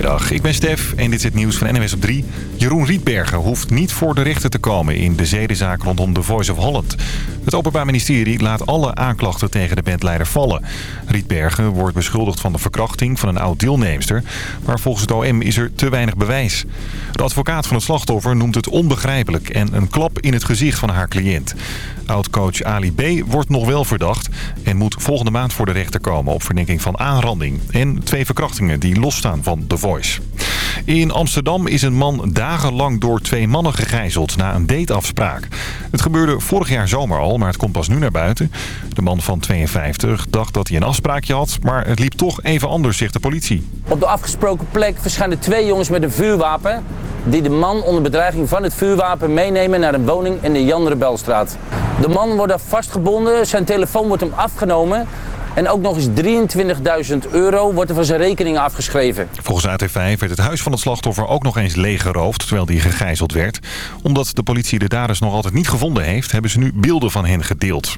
Goedemiddag, ik ben Stef en dit is het nieuws van NWS op 3. Jeroen Rietbergen hoeft niet voor de rechter te komen in de zedenzaak rondom The Voice of Holland. Het Openbaar Ministerie laat alle aanklachten tegen de bandleider vallen. Rietbergen wordt beschuldigd van de verkrachting van een oud-deelnemster... maar volgens het OM is er te weinig bewijs. De advocaat van het slachtoffer noemt het onbegrijpelijk... en een klap in het gezicht van haar cliënt. Oud-coach Ali B. wordt nog wel verdacht... en moet volgende maand voor de rechter komen op verdenking van aanranding... en twee verkrachtingen die losstaan van The Voice. In Amsterdam is een man dagenlang door twee mannen gegijzeld na een dateafspraak. Het gebeurde vorig jaar zomer al, maar het komt pas nu naar buiten. De man van 52 dacht dat hij een afspraakje had, maar het liep toch even anders, zegt de politie. Op de afgesproken plek verschijnen twee jongens met een vuurwapen... die de man onder bedreiging van het vuurwapen meenemen naar een woning in de Jan Rebelstraat. De man wordt vastgebonden, zijn telefoon wordt hem afgenomen... En ook nog eens 23.000 euro wordt er van zijn rekening afgeschreven. Volgens AT5 werd het huis van het slachtoffer ook nog eens leeggeroofd terwijl die gegijzeld werd. Omdat de politie de daders nog altijd niet gevonden heeft, hebben ze nu beelden van hen gedeeld.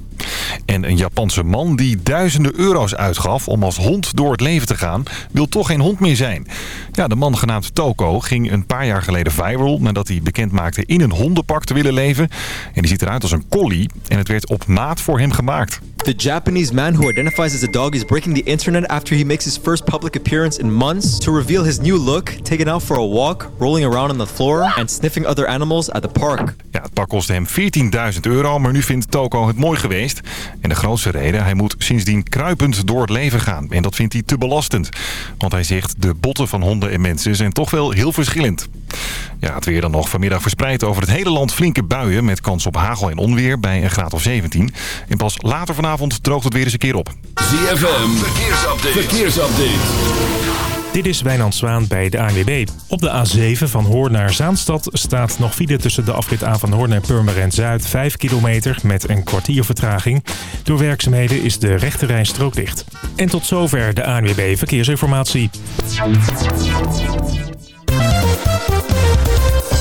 En een Japanse man die duizenden euro's uitgaf om als hond door het leven te gaan, wil toch geen hond meer zijn. Ja, de man genaamd Toko ging een paar jaar geleden viral nadat hij bekend maakte in een hondenpak te willen leven. En die ziet eruit als een collie en het werd op maat voor hem gemaakt. The Japanese man who a dog is breaking the internet after he makes his first public appearance in months to reveal his new look, taken out for a walk, rolling around on the floor and sniffing other animals at the park. Ja, het pak kostte hem 14.000 euro, maar nu vindt Toko het mooi geweest. En de grootste reden, hij moet sindsdien kruipend door het leven gaan. En dat vindt hij te belastend. Want hij zegt, de botten van honden en mensen zijn toch wel heel verschillend. Ja, het weer dan nog vanmiddag verspreid over het hele land flinke buien... met kans op hagel en onweer bij een graad of 17. En pas later vanavond droogt het weer eens een keer op. ZFM, verkeersupdate. verkeersupdate. Dit is Wijnand Zwaan bij de ANWB. Op de A7 van Hoorn naar Zaanstad staat nog file tussen de afrit A van Hoorn en Purmerend Zuid 5 kilometer met een kwartier vertraging. Door werkzaamheden is de rechterrijstrook dicht. En tot zover de ANWB Verkeersinformatie.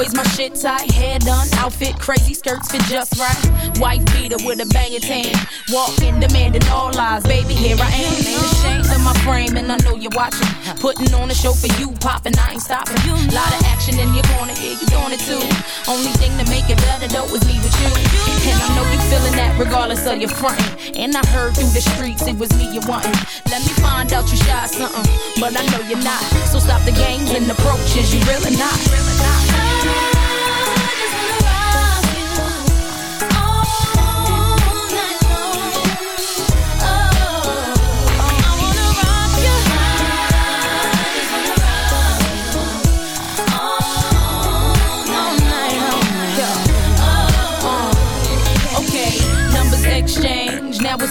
Always my shit tight, hair done, outfit crazy, skirts fit just right. White beater with a banging tan. Walking, demanding all lies. Baby, here I am. Ain't ashamed of my frame, and I know you're watching. Putting on a show for you, popping, I ain't stopping. Lot of action in your corner, yeah, you doing it too. Only thing to make it better though is me with you. And I know you feeling that regardless of your frontin'. And I heard through the streets it was me you wantin'. Let me find out you shy something, but I know you're not. So stop the games and approaches, you really not. Really not.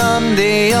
on the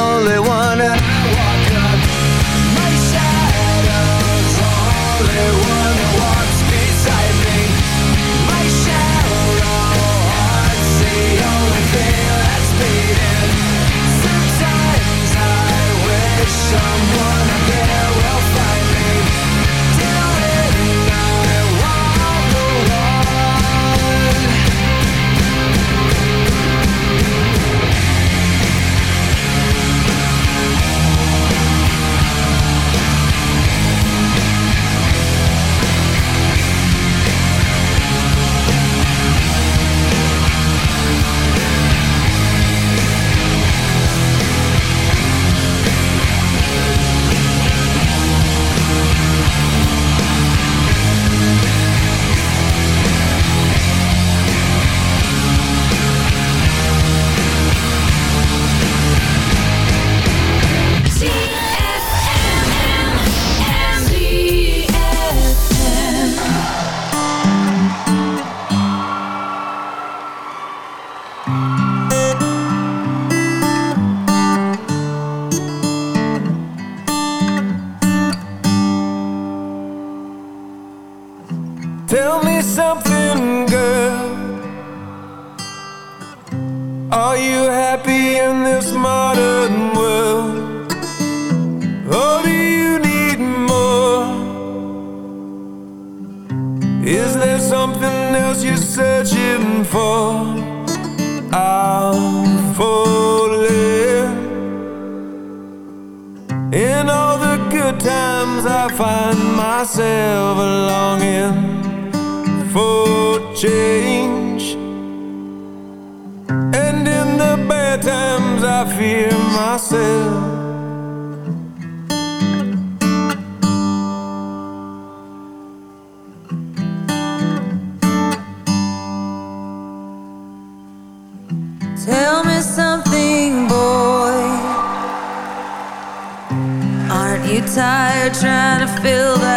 tired trying to fill the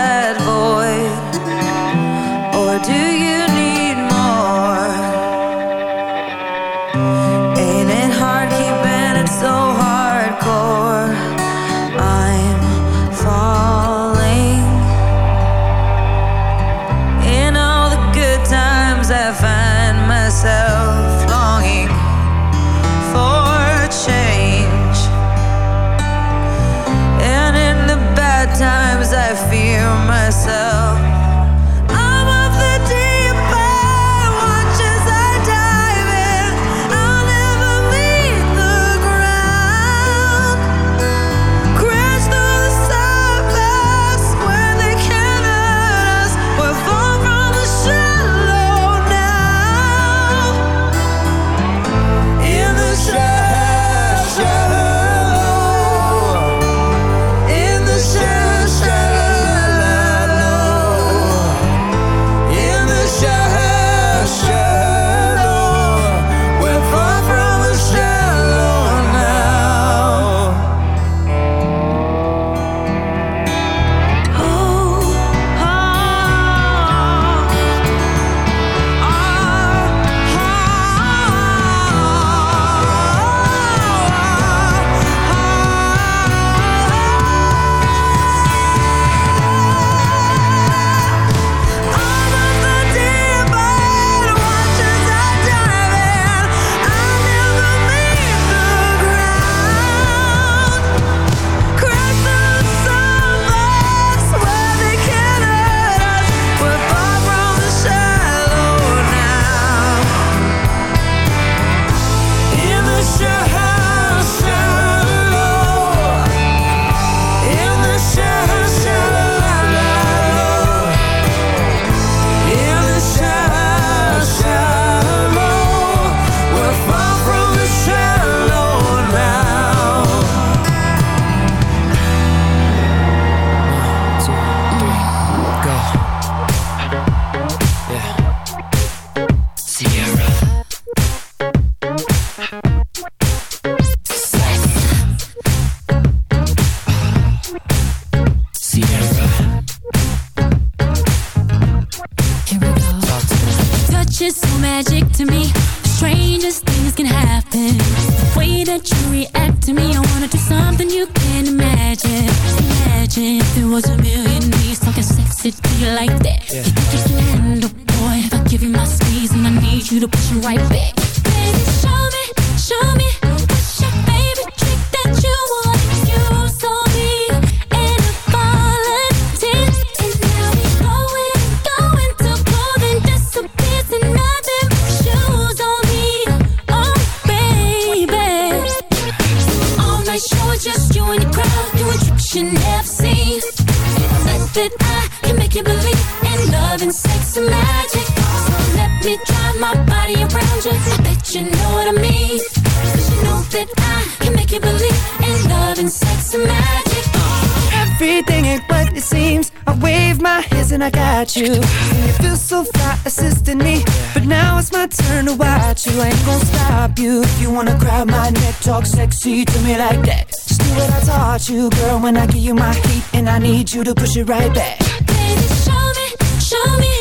sexy to me like that. Just do what I taught you, girl, when I give you my heat. And I need you to push it right back. Baby, show me, show me.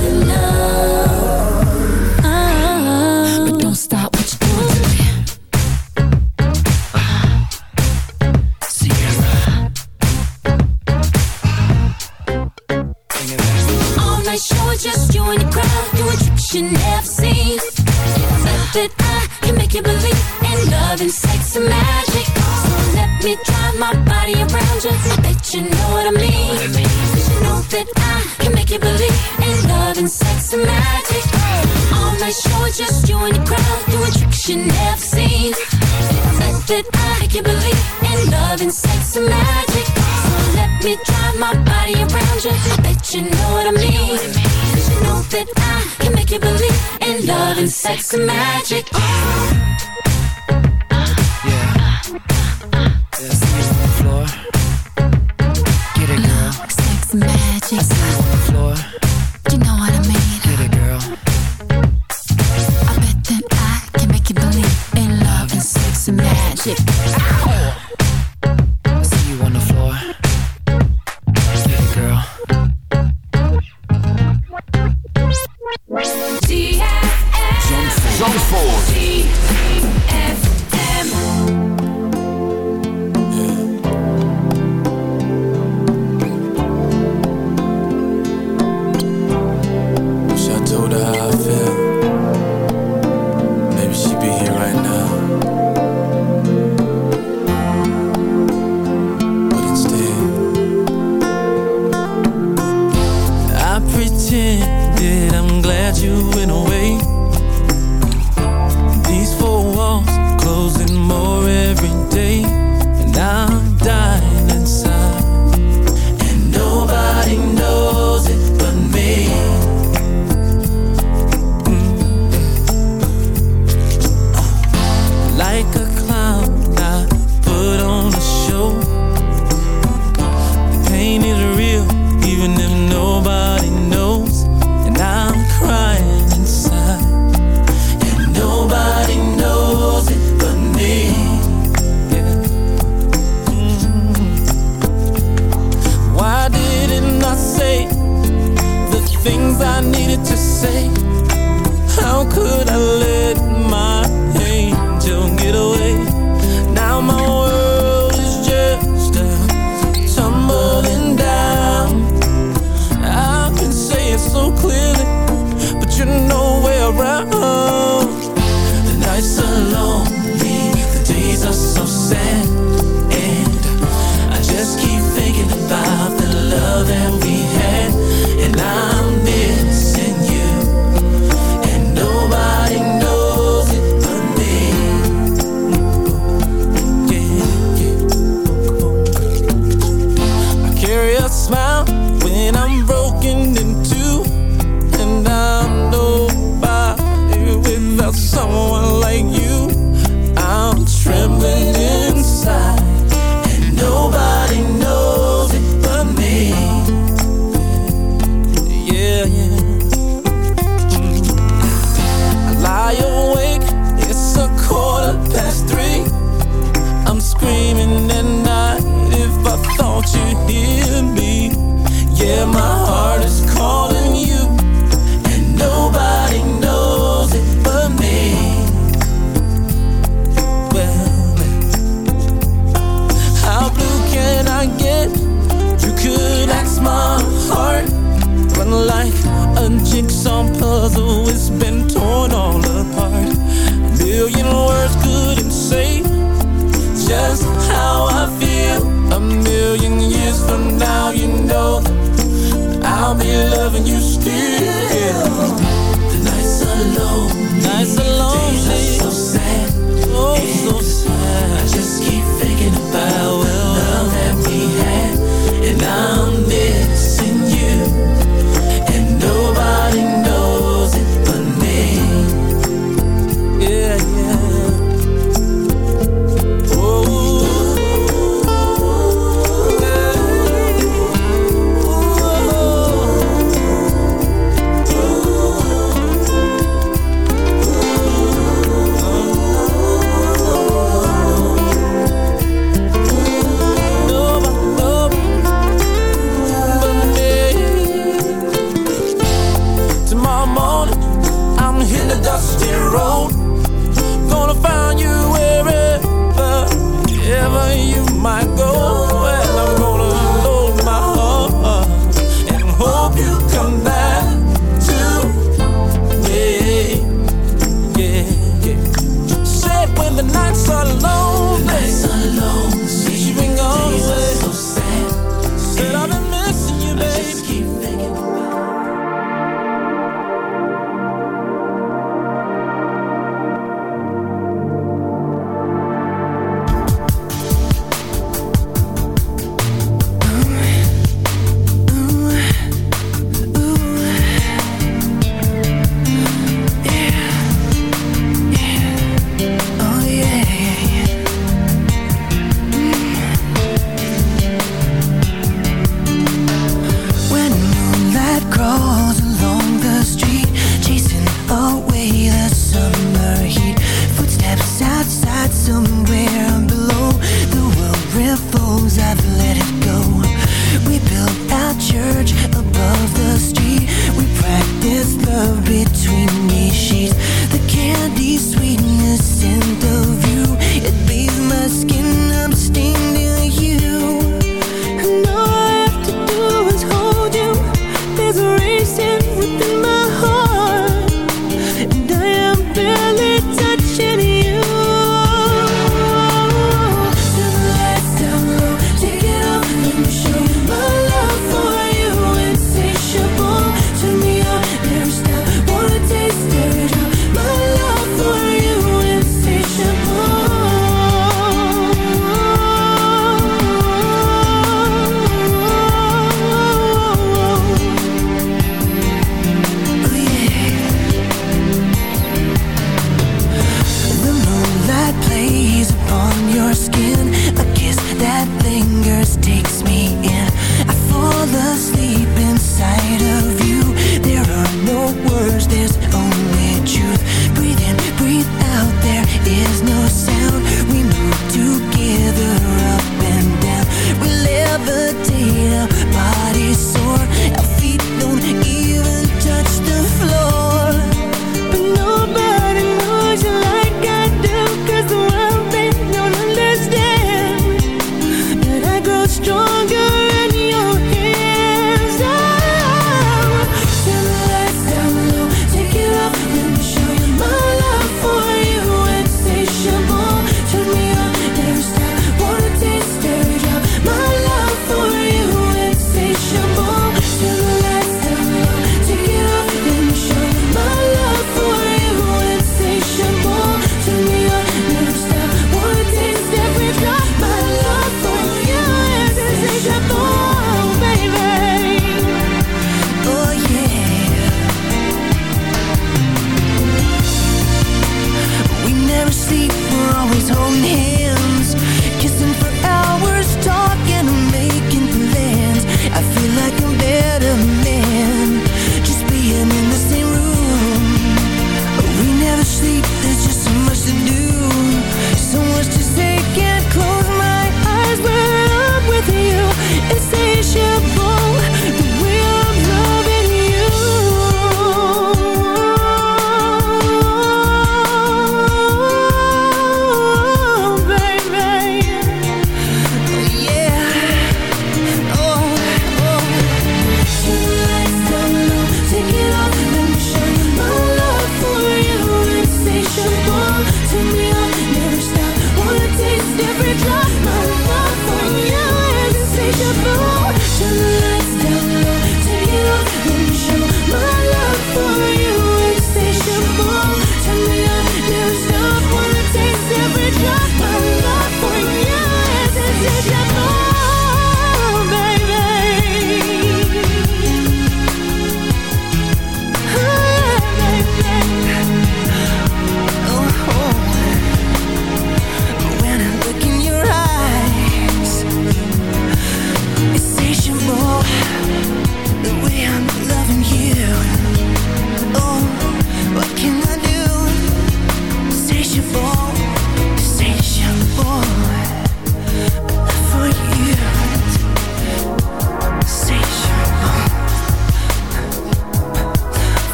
you never seen. That I can make you believe in love and sex and magic. So let me drive my body around you. I bet you know what I mean. Cause you know that I can make you believe in love and sex and magic. All night show, just you and the crowd doing tricks you never seen. That I make you believe in love and sex and magic. Let me drive my body around you. I bet you know what I mean. Cause you know that I can make you believe in love and sex and magic. Uh. floor. Get it, girl. Sex magic.